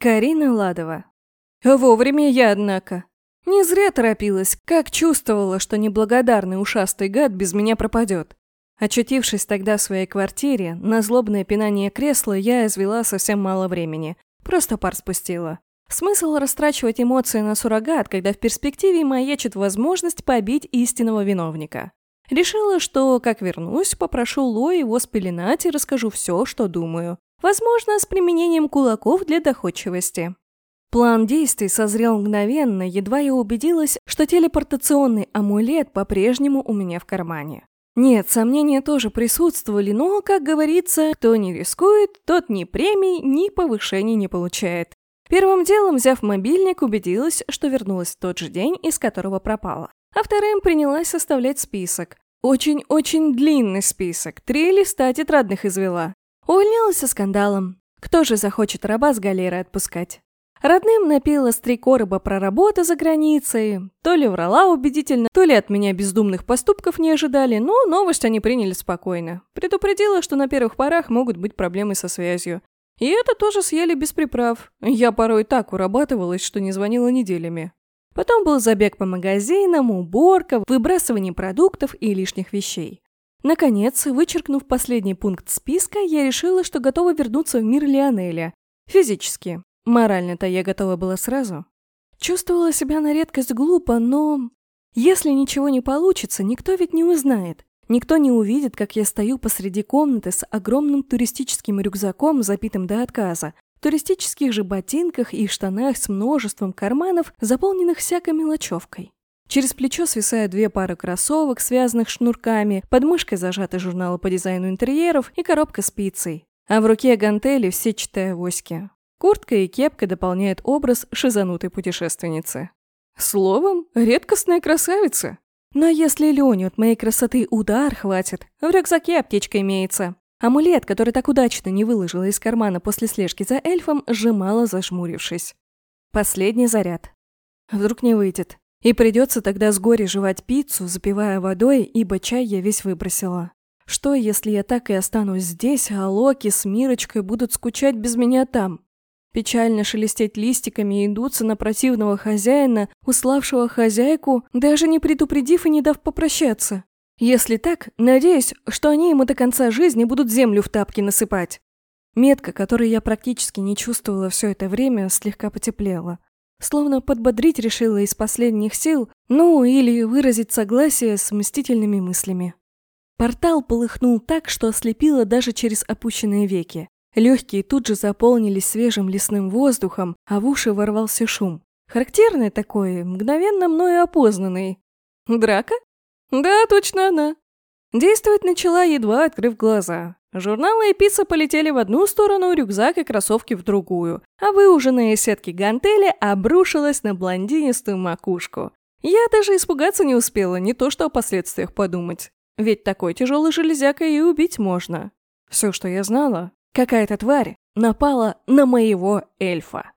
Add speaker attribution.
Speaker 1: Карина Ладова. Вовремя я, однако. Не зря торопилась, как чувствовала, что неблагодарный ушастый гад без меня пропадет. Очутившись тогда в своей квартире, на злобное пинание кресла я извела совсем мало времени. Просто пар спустила. Смысл растрачивать эмоции на суррогат, когда в перспективе маячит возможность побить истинного виновника. Решила, что, как вернусь, попрошу Ло его спеленать и расскажу все, что думаю. Возможно, с применением кулаков для доходчивости. План действий созрел мгновенно, едва я убедилась, что телепортационный амулет по-прежнему у меня в кармане. Нет, сомнения тоже присутствовали, но, как говорится, кто не рискует, тот ни премий, ни повышений не получает. Первым делом, взяв мобильник, убедилась, что вернулась в тот же день, из которого пропала. А вторым принялась составлять список. Очень-очень длинный список, три листа тетрадных извела. Увольнялась со скандалом. Кто же захочет раба с галеры отпускать? Родным напела с три короба про работу за границей. То ли врала убедительно, то ли от меня бездумных поступков не ожидали, но новость они приняли спокойно. Предупредила, что на первых порах могут быть проблемы со связью. И это тоже съели без приправ. Я порой так урабатывалась, что не звонила неделями. Потом был забег по магазинам, уборка, выбрасывание продуктов и лишних вещей. Наконец, вычеркнув последний пункт списка, я решила, что готова вернуться в мир Лионеля. Физически. Морально-то я готова была сразу. Чувствовала себя на редкость глупо, но... Если ничего не получится, никто ведь не узнает. Никто не увидит, как я стою посреди комнаты с огромным туристическим рюкзаком, запитым до отказа, в туристических же ботинках и штанах с множеством карманов, заполненных всякой мелочевкой. Через плечо свисают две пары кроссовок, связанных шнурками, под мышкой зажаты журналы по дизайну интерьеров и коробка с пиццей. А в руке гантели все читая воськи. Куртка и кепка дополняют образ шизанутой путешественницы. Словом, редкостная красавица. Но если Леню от моей красоты удар хватит, в рюкзаке аптечка имеется. Амулет, который так удачно не выложила из кармана после слежки за эльфом, сжимала, зажмурившись. Последний заряд. Вдруг не выйдет. И придется тогда с горя жевать пиццу, запивая водой, ибо чай я весь выбросила. Что, если я так и останусь здесь, а Локи с Мирочкой будут скучать без меня там? Печально шелестеть листиками и идутся на противного хозяина, уславшего хозяйку, даже не предупредив и не дав попрощаться. Если так, надеюсь, что они ему до конца жизни будут землю в тапки насыпать. Метка, которую я практически не чувствовала все это время, слегка потеплела. Словно подбодрить решила из последних сил, ну или выразить согласие с мстительными мыслями. Портал полыхнул так, что ослепило даже через опущенные веки. Легкие тут же заполнились свежим лесным воздухом, а в уши ворвался шум. Характерный такой, мгновенно мною опознанный. Драка? Да, точно она. Действовать начала, едва открыв глаза. Журналы и пицца полетели в одну сторону, рюкзак и кроссовки в другую, а выуженные сетки гантели обрушилась на блондинистую макушку. Я даже испугаться не успела, не то что о последствиях подумать. Ведь такой тяжелой железякой и убить можно. Все, что я знала, какая-то тварь напала на моего эльфа.